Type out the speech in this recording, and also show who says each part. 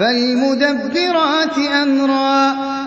Speaker 1: فَالْمُدَبِّرَاتِ أَمْرًا